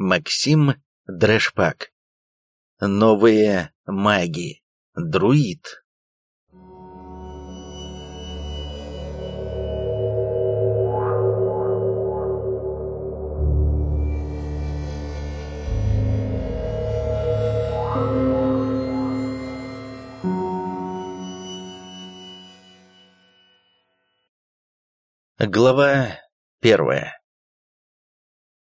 Максим Драшпак. Новые маги. Друид. Глава первая.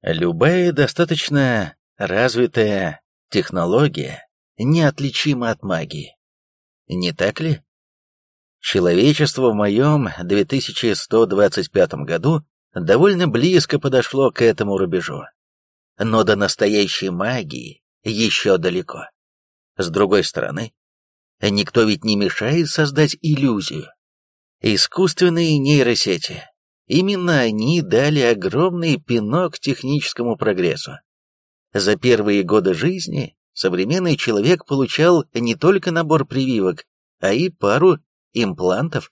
Любая достаточно развитая технология неотличима от магии. Не так ли? Человечество в моем 2125 году довольно близко подошло к этому рубежу. Но до настоящей магии еще далеко. С другой стороны, никто ведь не мешает создать иллюзию. Искусственные нейросети Именно они дали огромный пинок техническому прогрессу. За первые годы жизни современный человек получал не только набор прививок, а и пару имплантов.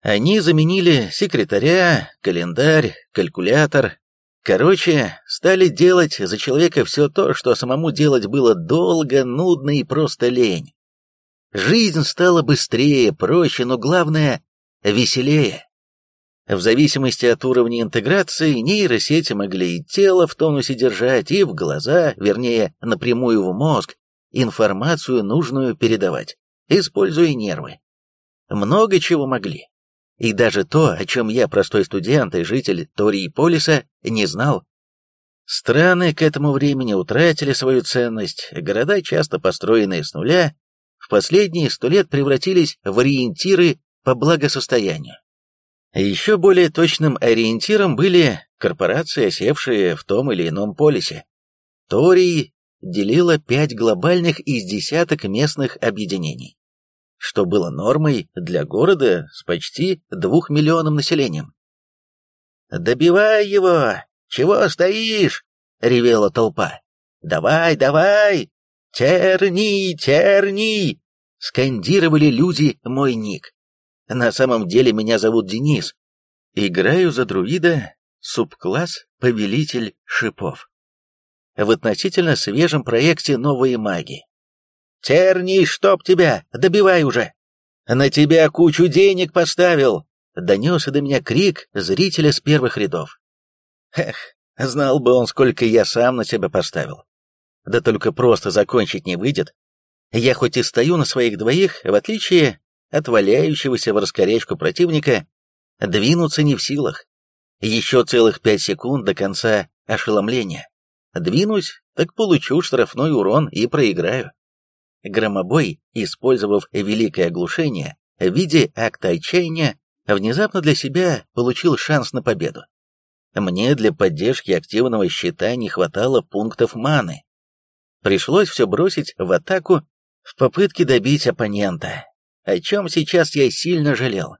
Они заменили секретаря, календарь, калькулятор. Короче, стали делать за человека все то, что самому делать было долго, нудно и просто лень. Жизнь стала быстрее, проще, но главное — веселее. В зависимости от уровня интеграции, нейросети могли и тело в тонусе держать, и в глаза, вернее, напрямую в мозг, информацию нужную передавать, используя нервы. Много чего могли. И даже то, о чем я, простой студент и житель Тории-Полиса, не знал. Страны к этому времени утратили свою ценность, города, часто построенные с нуля, в последние сто лет превратились в ориентиры по благосостоянию. Еще более точным ориентиром были корпорации, осевшие в том или ином полисе. Торий делила пять глобальных из десяток местных объединений, что было нормой для города с почти двухмиллионным населением. «Добивай его! Чего стоишь?» — ревела толпа. «Давай, давай! Терни, терни!» — скандировали люди мой ник. На самом деле меня зовут Денис. Играю за друида, субкласс «Повелитель шипов». В относительно свежем проекте «Новые маги». «Терний, чтоб тебя! Добивай уже! На тебя кучу денег поставил!» Донесся до меня крик зрителя с первых рядов. Эх, знал бы он, сколько я сам на тебя поставил. Да только просто закончить не выйдет. Я хоть и стою на своих двоих, в отличие от валяющегося в раскорячку противника, двинуться не в силах. Еще целых пять секунд до конца ошеломления. Двинусь, так получу штрафной урон и проиграю. Громобой, использовав великое оглушение в виде акта отчаяния, внезапно для себя получил шанс на победу. Мне для поддержки активного щита не хватало пунктов маны. Пришлось все бросить в атаку в попытке добить оппонента, о чем сейчас я сильно жалел.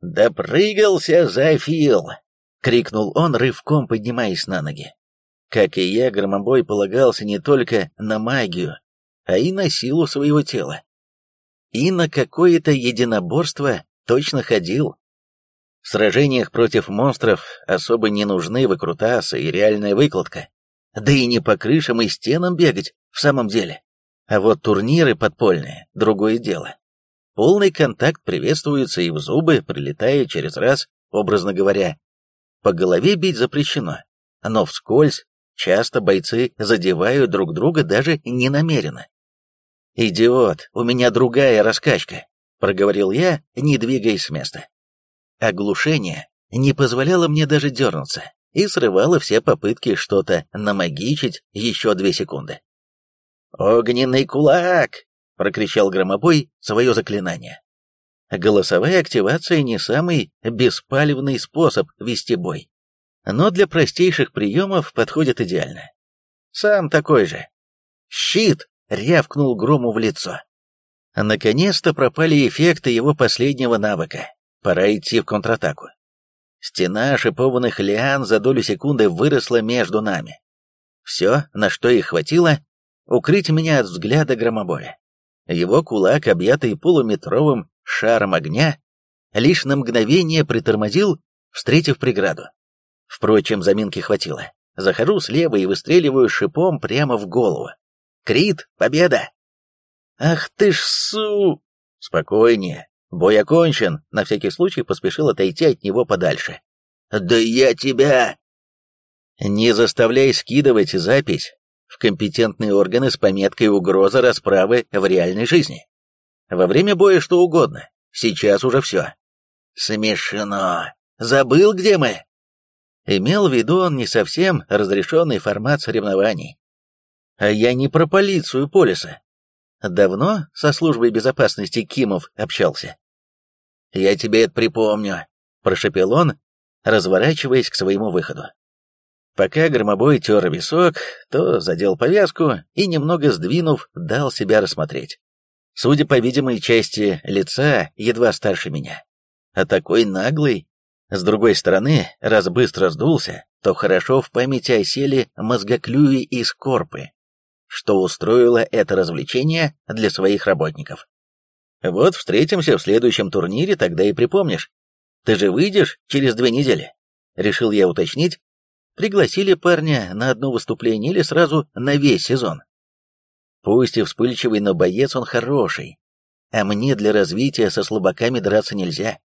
«Допрыгался, Зафил!» — крикнул он, рывком поднимаясь на ноги. Как и я, Громобой полагался не только на магию, а и на силу своего тела. И на какое-то единоборство точно ходил. В сражениях против монстров особо не нужны выкрутасы и реальная выкладка. Да и не по крышам и стенам бегать, в самом деле. А вот турниры подпольные — другое дело. Полный контакт приветствуется и в зубы, прилетая через раз, образно говоря. По голове бить запрещено, но вскользь часто бойцы задевают друг друга даже не намеренно. «Идиот, у меня другая раскачка», — проговорил я, не двигаясь с места. Оглушение не позволяло мне даже дернуться и срывало все попытки что-то намагичить еще две секунды. «Огненный кулак!» — прокричал громобой свое заклинание. Голосовая активация не самый беспалевный способ вести бой, но для простейших приемов подходит идеально. Сам такой же. «Щит!» — рявкнул грому в лицо. Наконец-то пропали эффекты его последнего навыка. Пора идти в контратаку. Стена шипованных лиан за долю секунды выросла между нами. Все, на что их хватило, укрыть меня от взгляда громобоя. Его кулак, объятый полуметровым шаром огня, лишь на мгновение притормозил, встретив преграду. Впрочем, заминки хватило. захожу слева и выстреливаю шипом прямо в голову. Крит, победа! Ах ты ж су... Спокойнее. Бой окончен. На всякий случай поспешил отойти от него подальше. Да я тебя... Не заставляй скидывать запись в компетентные органы с пометкой «Угроза расправы в реальной жизни». Во время боя что угодно. Сейчас уже все. Смешно. Забыл, где мы? Имел в виду он не совсем разрешенный формат соревнований. А я не про полицию полиса. Давно со службой безопасности Кимов общался. «Я тебе это припомню», — прошепел он, разворачиваясь к своему выходу. Пока громобой тер висок, то задел повязку и, немного сдвинув, дал себя рассмотреть. Судя по видимой части лица, едва старше меня. А такой наглый. С другой стороны, раз быстро сдулся, то хорошо в памяти осели мозгоклюи и скорпы, что устроило это развлечение для своих работников. Вот встретимся в следующем турнире, тогда и припомнишь. Ты же выйдешь через две недели? Решил я уточнить. Пригласили парня на одно выступление или сразу на весь сезон? Пусть и вспыльчивый, но боец он хороший. А мне для развития со слабаками драться нельзя.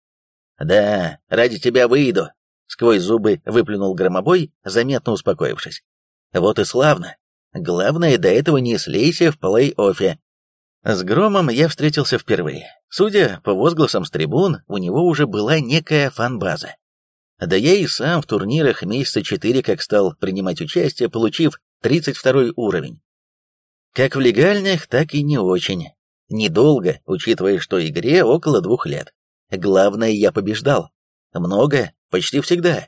Да, ради тебя выйду. Сквозь зубы выплюнул громобой, заметно успокоившись. Вот и славно. Главное, до этого не слейся в плей-оффе. С Громом я встретился впервые. Судя по возгласам с трибун, у него уже была некая фан-база. Да я и сам в турнирах месяца четыре как стал принимать участие, получив 32 уровень. Как в легальных, так и не очень. Недолго, учитывая, что игре около двух лет. Главное, я побеждал. Много, почти всегда.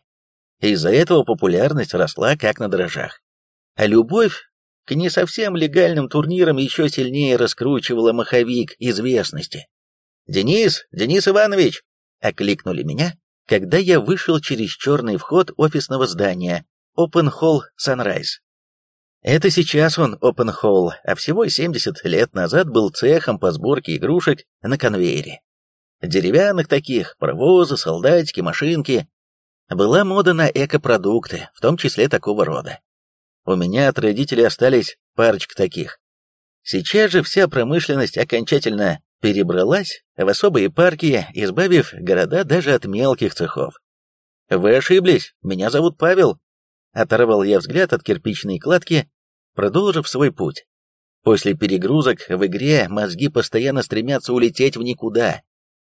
Из-за этого популярность росла как на дрожжах. А любовь к не совсем легальным турнирам еще сильнее раскручивала маховик известности. «Денис! Денис Иванович!» — окликнули меня, когда я вышел через черный вход офисного здания Open Hall Sunrise. Это сейчас он Open Hall, а всего 70 лет назад был цехом по сборке игрушек на конвейере. Деревянных таких, паровозы, солдатики, машинки. Была мода на экопродукты, в том числе такого рода. У меня от родителей остались парочка таких. Сейчас же вся промышленность окончательно перебралась в особые парки, избавив города даже от мелких цехов. «Вы ошиблись, меня зовут Павел», — оторвал я взгляд от кирпичной кладки продолжив свой путь. После перегрузок в игре мозги постоянно стремятся улететь в никуда.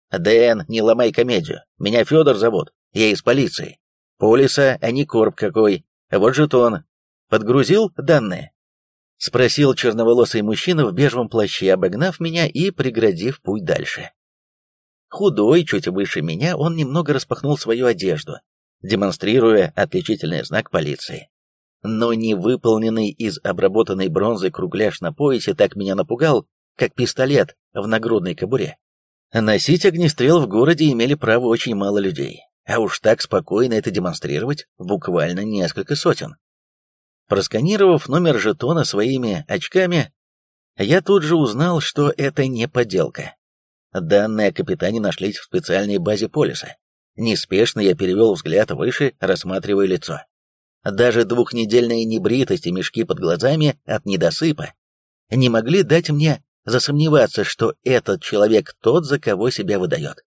«Дэн, не ломай комедию. Меня Федор зовут. Я из полиции. Полиса, а не корп какой. Вот жетон. Подгрузил данные?» Спросил черноволосый мужчина в бежевом плаще, обогнав меня и преградив путь дальше. Худой, чуть выше меня, он немного распахнул свою одежду, демонстрируя отличительный знак полиции но не выполненный из обработанной бронзы кругляш на поясе так меня напугал, как пистолет в нагрудной кобуре. Носить огнестрел в городе имели право очень мало людей, а уж так спокойно это демонстрировать буквально несколько сотен. Просканировав номер жетона своими очками, я тут же узнал, что это не подделка. Данные о капитане нашлись в специальной базе полиса. Неспешно я перевел взгляд выше, рассматривая лицо. Даже двухнедельная небритость и мешки под глазами от недосыпа не могли дать мне засомневаться, что этот человек тот, за кого себя выдает.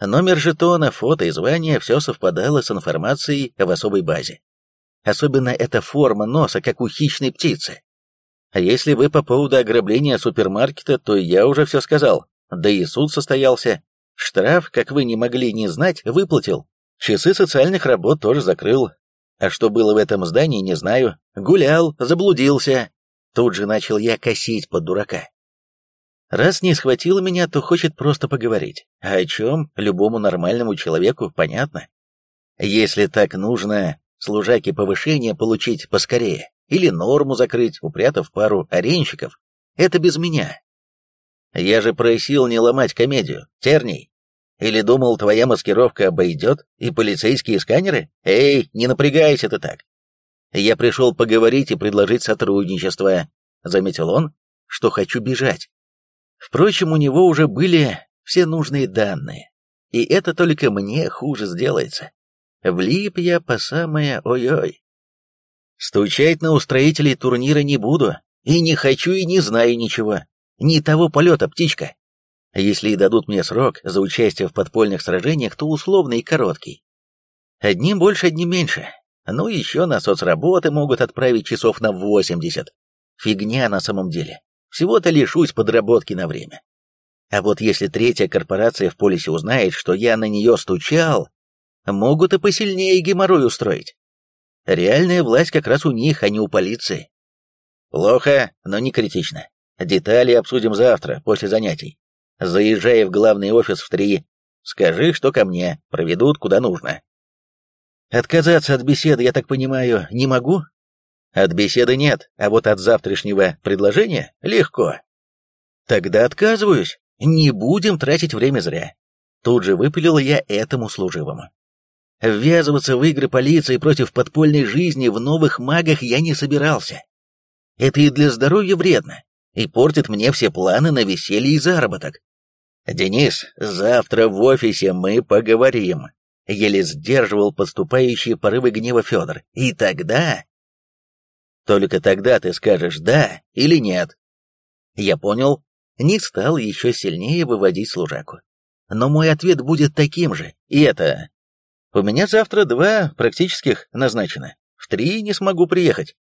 Номер жетона, фото и звание – все совпадало с информацией в особой базе. Особенно эта форма носа, как у хищной птицы. А если вы по поводу ограбления супермаркета, то я уже все сказал. Да и суд состоялся. Штраф, как вы не могли не знать, выплатил. Часы социальных работ тоже закрыл. А что было в этом здании, не знаю. Гулял, заблудился. Тут же начал я косить под дурака. Раз не схватила меня, то хочет просто поговорить. А о чем любому нормальному человеку понятно. Если так нужно служаке повышение получить поскорее, или норму закрыть, упрятав пару аренщиков, это без меня. Я же просил не ломать комедию, терний. Или думал, твоя маскировка обойдет и полицейские сканеры? Эй, не напрягайся ты так. Я пришел поговорить и предложить сотрудничество. Заметил он, что хочу бежать. Впрочем, у него уже были все нужные данные. И это только мне хуже сделается. Влип я по самое ой-ой. Стучать на устроителей турнира не буду, и не хочу и не знаю ничего. Не того полета, птичка. Если и дадут мне срок за участие в подпольных сражениях, то условный и короткий. Одним больше, одним меньше. Ну, еще на соцработы могут отправить часов на 80. Фигня на самом деле. Всего-то лишусь подработки на время. А вот если третья корпорация в полисе узнает, что я на нее стучал, могут и посильнее геморрой устроить. Реальная власть как раз у них, а не у полиции. Плохо, но не критично. Детали обсудим завтра, после занятий. Заезжай в главный офис в три. Скажи, что ко мне, проведут куда нужно. Отказаться от беседы, я так понимаю, не могу? От беседы нет, а вот от завтрашнего предложения легко. Тогда отказываюсь. Не будем тратить время зря. Тут же выпилил я этому служивому. Ввязываться в игры полиции против подпольной жизни в новых магах я не собирался. Это и для здоровья вредно, и портит мне все планы на веселье и заработок. «Денис, завтра в офисе мы поговорим», — еле сдерживал подступающие порывы гнева Федор. «И тогда...» «Только тогда ты скажешь «да» или «нет». Я понял, не стал еще сильнее выводить служаку. Но мой ответ будет таким же, и это... У меня завтра два практических назначено. В три не смогу приехать.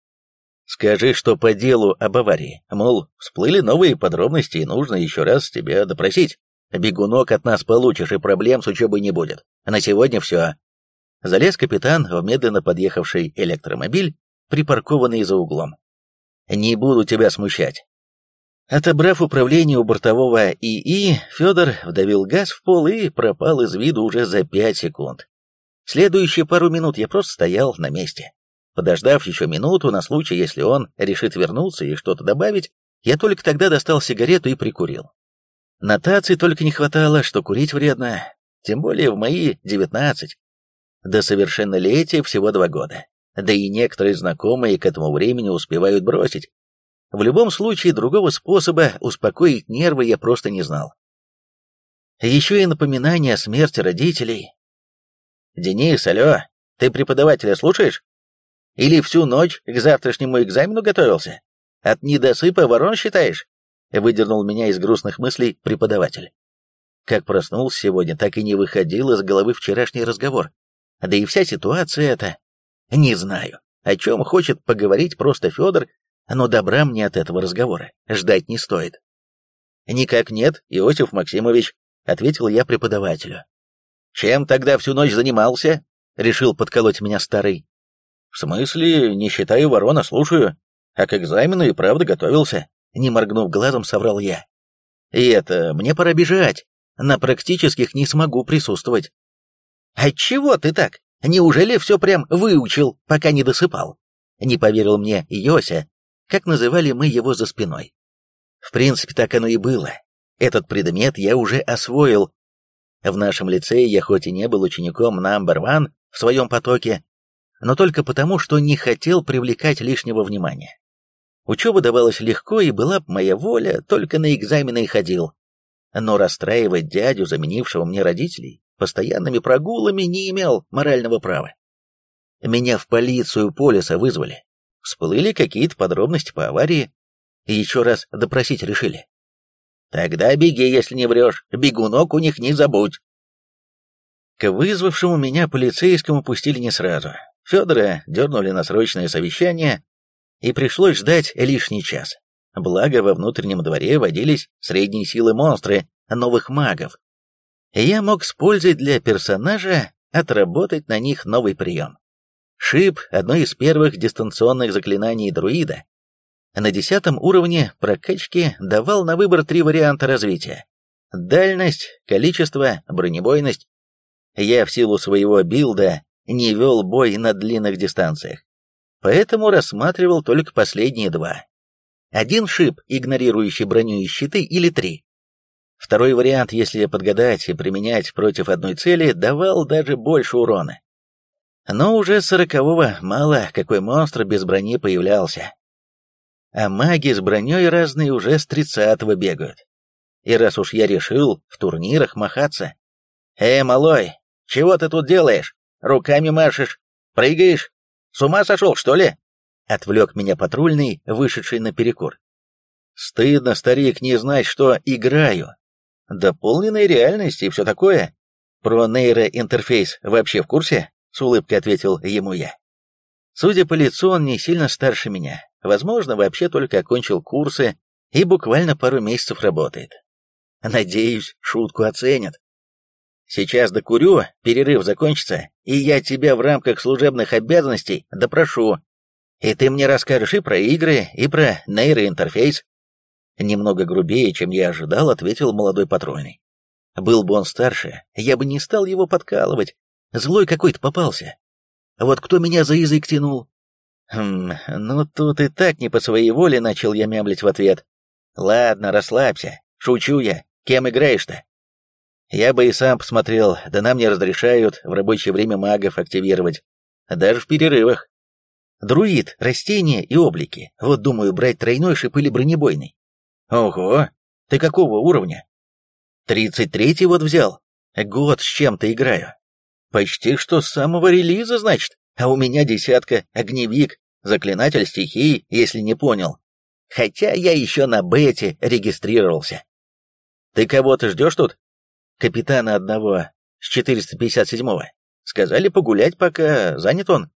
Скажи, что по делу об аварии. Мол, всплыли новые подробности, и нужно еще раз тебя допросить. Бегунок от нас получишь, и проблем с учебой не будет. На сегодня все. Залез капитан в медленно подъехавший электромобиль, припаркованный за углом. Не буду тебя смущать. Отобрав управление у бортового ИИ, Федор вдавил газ в пол и пропал из виду уже за пять секунд. Следующие пару минут я просто стоял на месте. Подождав еще минуту на случай, если он решит вернуться и что-то добавить, я только тогда достал сигарету и прикурил. Нотаций только не хватало, что курить вредно, тем более в мои девятнадцать. До совершеннолетия всего два года. Да и некоторые знакомые к этому времени успевают бросить. В любом случае, другого способа успокоить нервы я просто не знал. Еще и напоминание о смерти родителей. «Денис, алло, ты преподавателя слушаешь? Или всю ночь к завтрашнему экзамену готовился? От недосыпа ворон считаешь?» Выдернул меня из грустных мыслей преподаватель. Как проснулся сегодня, так и не выходил из головы вчерашний разговор. Да и вся ситуация эта... Не знаю, о чем хочет поговорить просто Федор но добра мне от этого разговора ждать не стоит. «Никак нет, Иосиф Максимович», — ответил я преподавателю. «Чем тогда всю ночь занимался?» — решил подколоть меня старый. «В смысле, не считаю ворона, слушаю. А к экзамену и правда готовился», — не моргнув глазом, соврал я. «И это, мне пора бежать. На практических не смогу присутствовать». «Отчего ты так? Неужели все прям выучил, пока не досыпал?» Не поверил мне Йося, как называли мы его за спиной. В принципе, так оно и было. Этот предмет я уже освоил. В нашем лицее я хоть и не был учеником number one в своем потоке, но только потому, что не хотел привлекать лишнего внимания. Учеба давалась легко, и была б моя воля, только на экзамены и ходил. Но расстраивать дядю, заменившего мне родителей, постоянными прогулами не имел морального права. Меня в полицию полиса вызвали, Всплыли какие-то подробности по аварии. И еще раз допросить решили. Тогда беги, если не врешь. Бегунок у них не забудь. К вызвавшему меня полицейскому пустили не сразу. Федора дернули на срочное совещание, и пришлось ждать лишний час. Благо, во внутреннем дворе водились средние силы монстры, новых магов. я мог с пользой для персонажа отработать на них новый прием. Шип — одно из первых дистанционных заклинаний друида. На десятом уровне прокачки давал на выбор три варианта развития. Дальность, количество, бронебойность. Я в силу своего билда не вел бой на длинных дистанциях, поэтому рассматривал только последние два. Один шип, игнорирующий броню и щиты, или три. Второй вариант, если подгадать и применять против одной цели, давал даже больше урона. Но уже сорокового мало какой монстр без брони появлялся. А маги с броней разные уже с тридцатого бегают. И раз уж я решил в турнирах махаться... «Эй, малой, чего ты тут делаешь? Руками машешь? Прыгаешь? С ума сошел, что ли?» Отвлек меня патрульный, вышедший на перекур. Стыдно, старик, не знать, что играю. Дополненная реальность и все такое. Про нейроинтерфейс вообще в курсе? С улыбкой ответил ему я. Судя по лицу, он не сильно старше меня. Возможно, вообще только окончил курсы и буквально пару месяцев работает. Надеюсь, шутку оценят. Сейчас докурю, перерыв закончится, и я тебя в рамках служебных обязанностей допрошу. И ты мне расскажешь и про игры, и про нейроинтерфейс. Немного грубее, чем я ожидал, ответил молодой патрульный. Был бы он старше, я бы не стал его подкалывать. Злой какой-то попался. Вот кто меня за язык тянул? Хм, ну тут и так не по своей воле начал я мямлить в ответ. Ладно, расслабься. Шучу я. Кем играешь-то? Я бы и сам посмотрел, да нам не разрешают в рабочее время магов активировать. Даже в перерывах. Друид, растения и облики. Вот думаю, брать тройной шип или бронебойный. Ого, ты какого уровня? Тридцать третий вот взял. Год с чем-то играю. Почти что с самого релиза, значит. А у меня десятка, огневик, заклинатель стихий, если не понял. Хотя я еще на бете регистрировался. Ты кого-то ждешь тут? Капитана одного, с 457-го. Сказали погулять, пока занят он.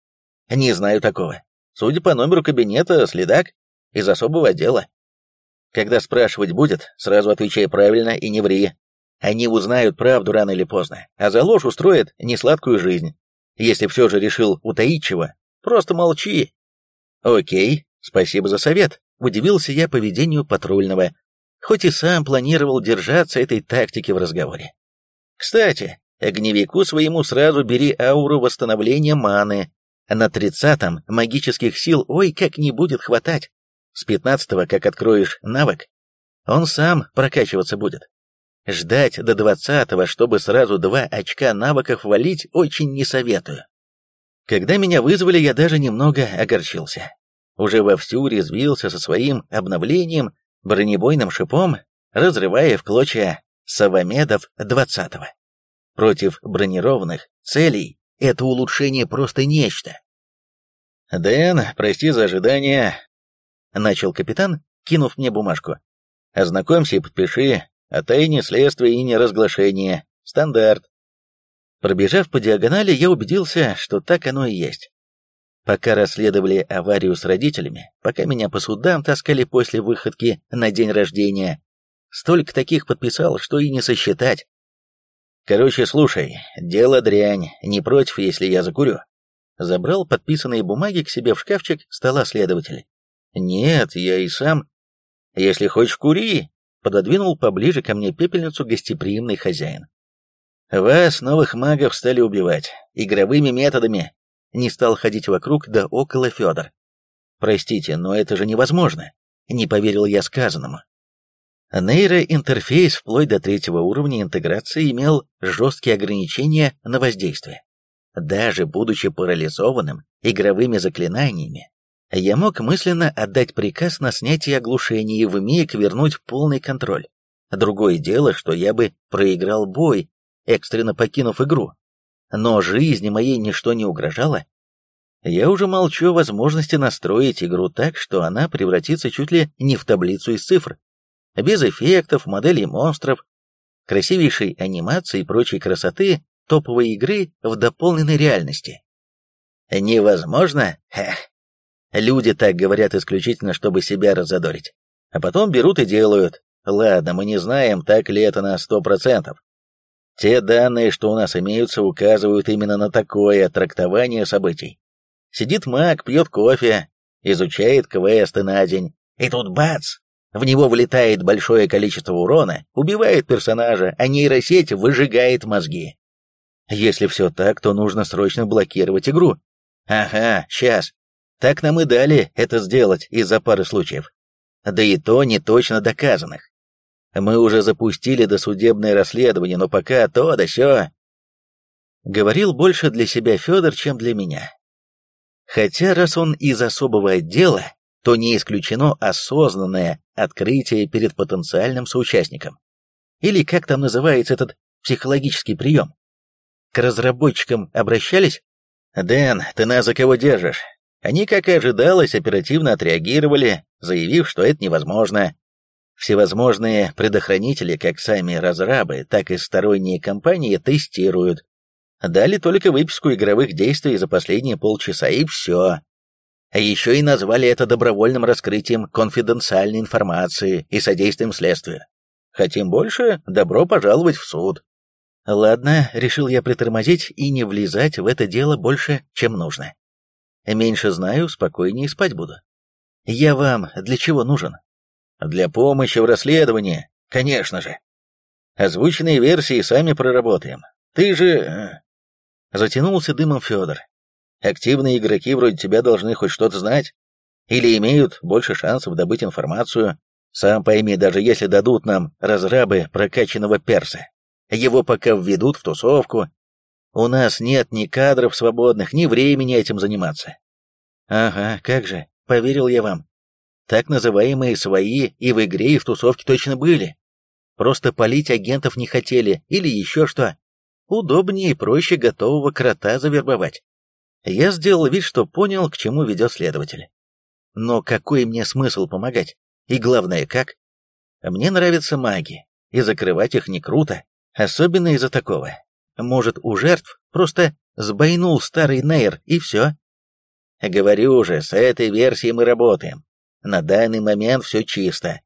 Не знаю такого. Судя по номеру кабинета, следак из особого отдела. Когда спрашивать будет, сразу отвечай правильно и не ври. Они узнают правду рано или поздно, а за ложь устроят несладкую жизнь. Если все же решил утаить чего, просто молчи. Окей, спасибо за совет. Удивился я поведению патрульного, хоть и сам планировал держаться этой тактики в разговоре. Кстати, огневику своему сразу бери ауру восстановления маны. На тридцатом магических сил ой как не будет хватать. С пятнадцатого, как откроешь навык, он сам прокачиваться будет. Ждать до двадцатого, чтобы сразу два очка навыков валить, очень не советую. Когда меня вызвали, я даже немного огорчился. Уже вовсю резвился со своим обновлением, бронебойным шипом, разрывая в клочья Савамедов двадцатого. Против бронированных целей это улучшение просто нечто. «Дэн, прости за ожидание», начал капитан, кинув мне бумажку. «Ознакомься и подпиши. О тайне следствия и неразглашения. Стандарт». Пробежав по диагонали, я убедился, что так оно и есть. Пока расследовали аварию с родителями, пока меня по судам таскали после выходки на день рождения, столько таких подписал, что и не сосчитать. Короче, слушай, дело дрянь, не против, если я закурю. Забрал подписанные бумаги к себе в шкафчик стола следователя. «Нет, я и сам...» «Если хочешь, кури!» — пододвинул поближе ко мне пепельницу гостеприимный хозяин. «Вас, новых магов, стали убивать. Игровыми методами». Не стал ходить вокруг да около Федор. «Простите, но это же невозможно!» Не поверил я сказанному. Нейроинтерфейс вплоть до третьего уровня интеграции имел жесткие ограничения на воздействие. Даже будучи парализованным игровыми заклинаниями, я мог мысленно отдать приказ на снятие оглушения и вмиг вернуть полный контроль. Другое дело, что я бы проиграл бой, экстренно покинув игру. Но жизни моей ничто не угрожало. Я уже молчу о возможности настроить игру так, что она превратится чуть ли не в таблицу из цифр. Без эффектов, моделей монстров, красивейшей анимации и прочей красоты топовой игры в дополненной реальности. Невозможно? Эх, Люди так говорят исключительно, чтобы себя разодорить. А потом берут и делают. Ладно, мы не знаем, так ли это на сто процентов. Те данные, что у нас имеются, указывают именно на такое трактование событий. Сидит маг, пьет кофе, изучает квесты на день, и тут бац! В него влетает большое количество урона, убивает персонажа, а нейросеть выжигает мозги. Если все так, то нужно срочно блокировать игру. Ага, сейчас. Так нам и дали это сделать из-за пары случаев. Да и то не точно доказанных. Мы уже запустили досудебное расследование, но пока то да сё. Говорил больше для себя Федор, чем для меня. Хотя раз он из особого отдела, то не исключено осознанное открытие перед потенциальным соучастником. Или как там называется этот психологический прием? К разработчикам обращались? «Дэн, ты нас за кого держишь? Они, как и ожидалось, оперативно отреагировали, заявив, что это невозможно. Всевозможные предохранители, как сами разрабы, так и сторонние компании, тестируют. Дали только выписку игровых действий за последние полчаса, и все. А еще и назвали это добровольным раскрытием конфиденциальной информации и содействием следствию. Хотим больше? Добро пожаловать в суд. Ладно, решил я притормозить и не влезать в это дело больше, чем нужно. Меньше знаю, спокойнее спать буду. Я вам для чего нужен? Для помощи в расследовании, конечно же. Озвученные версии сами проработаем. Ты же... Э, затянулся дымом Федор. Активные игроки вроде тебя должны хоть что-то знать. Или имеют больше шансов добыть информацию. Сам пойми, даже если дадут нам разрабы прокачанного перса. Его пока введут в тусовку, у нас нет ни кадров свободных, ни времени этим заниматься. Ага, как же, поверил я вам. Так называемые свои и в игре, и в тусовке точно были. Просто полить агентов не хотели, или еще что. Удобнее и проще готового крота завербовать. Я сделал вид, что понял, к чему ведет следователь. Но какой мне смысл помогать? И главное, как? Мне нравятся маги, и закрывать их не круто, особенно из-за такого. Может, у жертв просто сбойнул старый Нейр, и все? Говорю же, с этой версией мы работаем. На данный момент все чисто.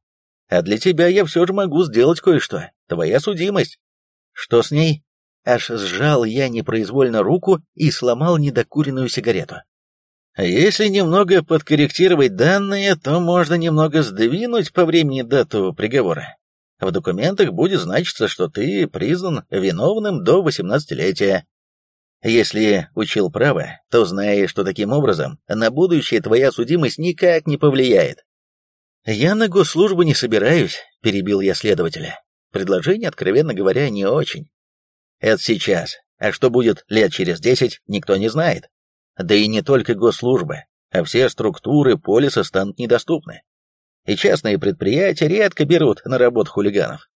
А для тебя я все же могу сделать кое-что. Твоя судимость. Что с ней? Аж сжал я непроизвольно руку и сломал недокуренную сигарету. Если немного подкорректировать данные, то можно немного сдвинуть по времени дату приговора. В документах будет значиться, что ты признан виновным до 18-летия. Если учил право, то знаешь, что таким образом на будущее твоя судимость никак не повлияет. «Я на госслужбу не собираюсь», — перебил я следователя. Предложение, откровенно говоря, не очень. Это сейчас, а что будет лет через десять, никто не знает. Да и не только госслужба, а все структуры полиса станут недоступны и частные предприятия редко берут на работу хулиганов.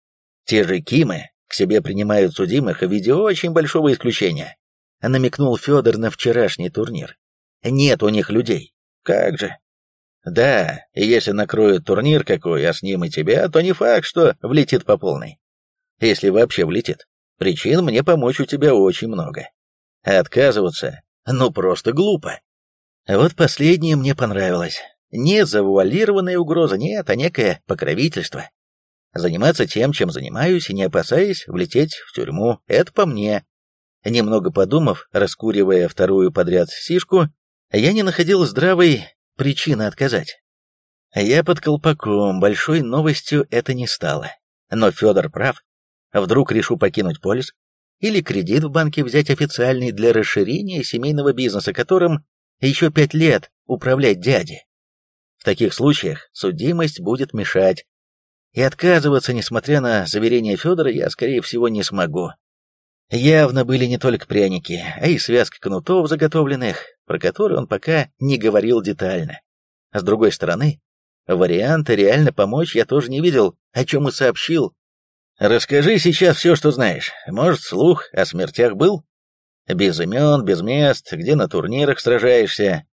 Те же Кимы к себе принимают судимых в виде очень большого исключения. Намекнул Федор на вчерашний турнир. Нет у них людей. Как же? Да, и если накроют турнир какой, а с ним и тебя, то не факт, что влетит по полной. Если вообще влетит. Причин мне помочь у тебя очень много. Отказываться? Ну, просто глупо. Вот последнее мне понравилось. Не завуалированная угроза, нет, а некое покровительство. Заниматься тем, чем занимаюсь, не опасаясь влететь в тюрьму, это по мне. Немного подумав, раскуривая вторую подряд сишку, я не находил здравой причины отказать. Я под колпаком, большой новостью это не стало. Но Федор прав. Вдруг решу покинуть полис? Или кредит в банке взять официальный для расширения семейного бизнеса, которым еще пять лет управлять дяде? В таких случаях судимость будет мешать. И отказываться, несмотря на заверение Федора, я, скорее всего, не смогу. Явно были не только пряники, а и связка кнутов заготовленных, про которые он пока не говорил детально. А с другой стороны, варианта реально помочь я тоже не видел, о чем и сообщил. «Расскажи сейчас все, что знаешь. Может, слух о смертях был? Без имен, без мест, где на турнирах сражаешься.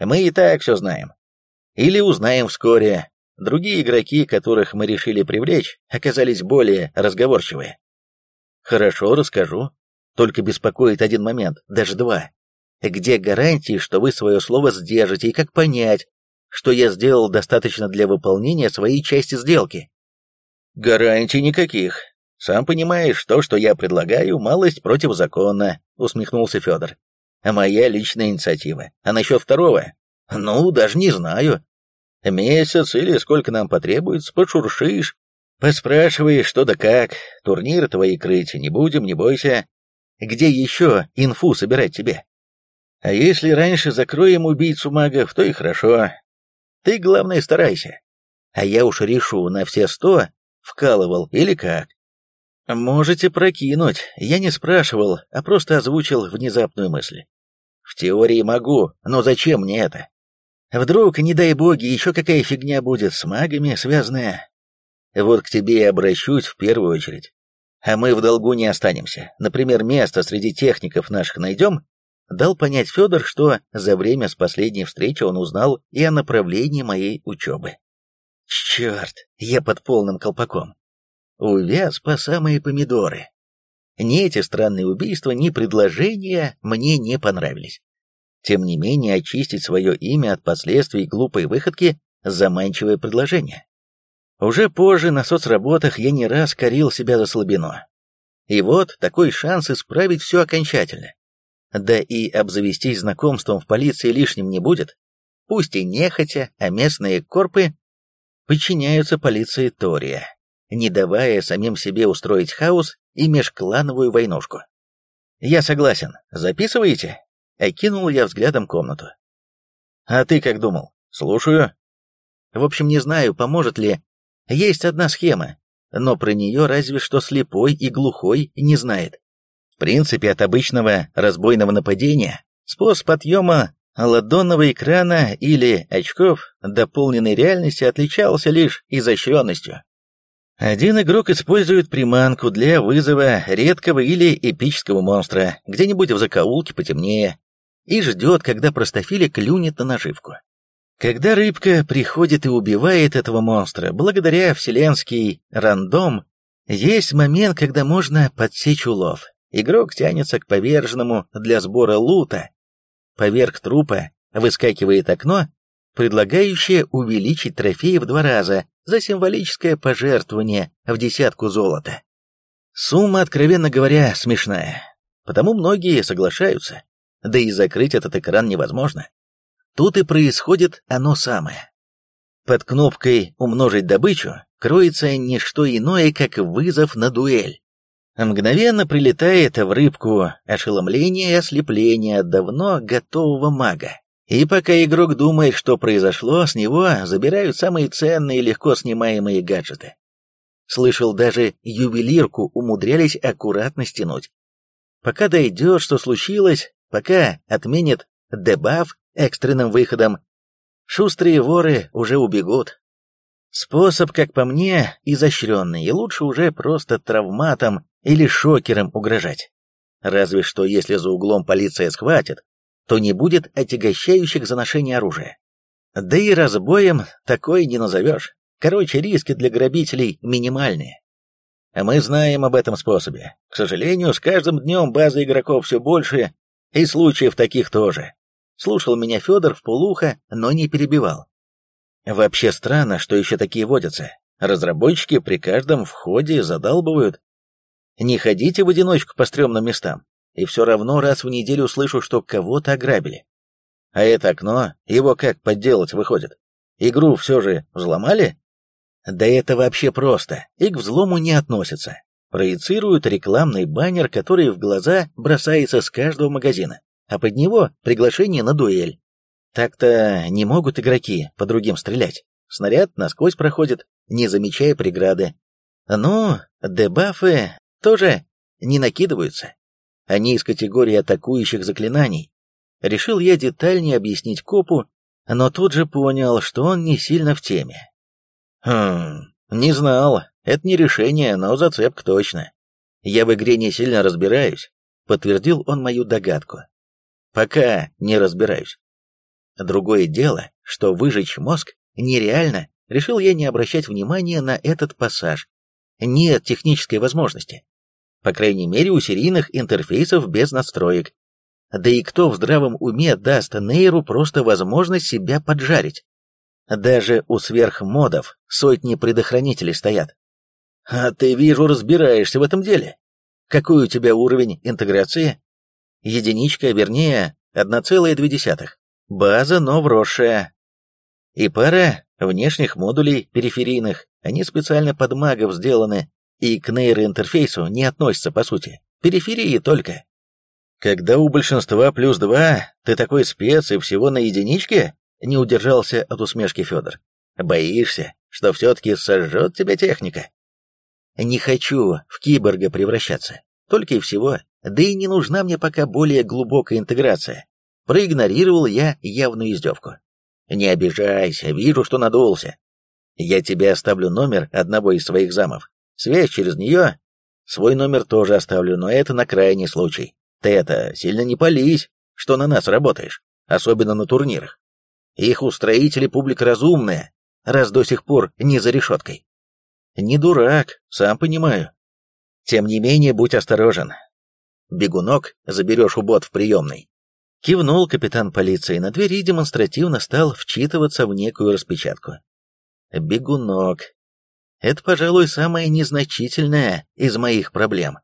Мы и так все знаем. Или узнаем вскоре. Другие игроки, которых мы решили привлечь, оказались более разговорчивые. Хорошо, расскажу. Только беспокоит один момент, даже два. Где гарантии, что вы свое слово сдержите, и как понять, что я сделал достаточно для выполнения своей части сделки? Гарантий никаких. Сам понимаешь, то, что я предлагаю, малость противозаконно, усмехнулся Федор. А моя личная инициатива. А насчет второго? Ну, даже не знаю. Месяц или сколько нам потребуется, пошуршишь, поспрашиваешь, что да как. Турниры твои крыть не будем, не бойся. Где еще инфу собирать тебе? А если раньше закроем убийцу магов, то и хорошо. Ты, главное, старайся. А я уж решу, на все сто вкалывал или как. Можете прокинуть, я не спрашивал, а просто озвучил внезапную мысль. В теории могу, но зачем мне это? Вдруг, не дай боги, еще какая фигня будет с магами связанная. Вот к тебе и обращусь в первую очередь. А мы в долгу не останемся. Например, место среди техников наших найдем, дал понять Федор, что за время с последней встречи он узнал и о направлении моей учебы. Черт, я под полным колпаком. Увяз по самые помидоры. Ни эти странные убийства, ни предложения мне не понравились. Тем не менее, очистить свое имя от последствий глупой выходки – заманчивое предложение. Уже позже на соцработах я не раз корил себя за слабину. И вот такой шанс исправить все окончательно. Да и обзавестись знакомством в полиции лишним не будет. Пусть и нехотя, а местные корпы подчиняются полиции Тория, не давая самим себе устроить хаос и межклановую войнушку. «Я согласен. Записываете?» Окинул я взглядом комнату. «А ты как думал? Слушаю». «В общем, не знаю, поможет ли. Есть одна схема, но про нее разве что слепой и глухой не знает. В принципе, от обычного разбойного нападения способ отъема ладонного экрана или очков дополненной реальности отличался лишь изощренностью. Один игрок использует приманку для вызова редкого или эпического монстра где-нибудь в закоулке потемнее и ждет, когда простофиля клюнет на наживку. Когда рыбка приходит и убивает этого монстра, благодаря вселенский рандом, есть момент, когда можно подсечь улов. Игрок тянется к поверженному для сбора лута. Поверх трупа выскакивает окно, предлагающее увеличить трофей в два раза за символическое пожертвование в десятку золота. Сумма, откровенно говоря, смешная, потому многие соглашаются, да и закрыть этот экран невозможно. Тут и происходит оно самое. Под кнопкой «Умножить добычу» кроется не что иное, как вызов на дуэль. Мгновенно прилетает в рыбку ошеломление и ослепление давно готового мага. И пока игрок думает, что произошло, с него забирают самые ценные и легко снимаемые гаджеты. Слышал, даже ювелирку умудрялись аккуратно стянуть. Пока дойдет, что случилось, пока отменят дебаф экстренным выходом, шустрые воры уже убегут. Способ, как по мне, изощренный, и лучше уже просто травматом или шокером угрожать. Разве что если за углом полиция схватит, то не будет отягощающих за ношение оружия. Да и разбоем такой не назовешь. Короче, риски для грабителей минимальные. Мы знаем об этом способе. К сожалению, с каждым днем база игроков все больше, и случаев таких тоже. Слушал меня Федор в полухо, но не перебивал. Вообще странно, что еще такие водятся. Разработчики при каждом входе задалбывают. Не ходите в одиночку по стрёмным местам и все равно раз в неделю слышу, что кого-то ограбили. А это окно, его как подделать выходит? Игру все же взломали? Да это вообще просто, и к взлому не относится. Проецируют рекламный баннер, который в глаза бросается с каждого магазина, а под него приглашение на дуэль. Так-то не могут игроки по другим стрелять. Снаряд насквозь проходит, не замечая преграды. Ну, дебафы тоже не накидываются. Они из категории атакующих заклинаний. Решил я детальнее объяснить копу, но тут же понял, что он не сильно в теме. Хм, не знал, это не решение, но зацепка точно. Я в игре не сильно разбираюсь, подтвердил он мою догадку. Пока не разбираюсь. Другое дело, что выжечь мозг нереально, решил я не обращать внимания на этот пассаж. Нет технической возможности. По крайней мере, у серийных интерфейсов без настроек. Да и кто в здравом уме даст нейру просто возможность себя поджарить? Даже у сверхмодов сотни предохранителей стоят. А ты, вижу, разбираешься в этом деле. Какой у тебя уровень интеграции? Единичка, вернее, 1,2. База, но вросшая. И пара внешних модулей периферийных, они специально под магов сделаны, и к нейроинтерфейсу не относится по сути, периферии только. Когда у большинства плюс два, ты такой спец и всего на единичке? Не удержался от усмешки Федор. Боишься, что все-таки сожжет тебя техника? Не хочу в киборга превращаться, только и всего. Да и не нужна мне пока более глубокая интеграция. Проигнорировал я явную издевку. Не обижайся, вижу, что надулся. Я тебе оставлю номер одного из своих замов. Связь через нее. Свой номер тоже оставлю, но это на крайний случай. Ты это, сильно не пались. что на нас работаешь, особенно на турнирах. Их устроители публика разумная, раз до сих пор не за решеткой. Не дурак, сам понимаю. Тем не менее, будь осторожен. Бегунок заберешь у бот в приемной. Кивнул капитан полиции на дверь и демонстративно стал вчитываться в некую распечатку. Бегунок. Это, пожалуй, самое незначительное из моих проблем.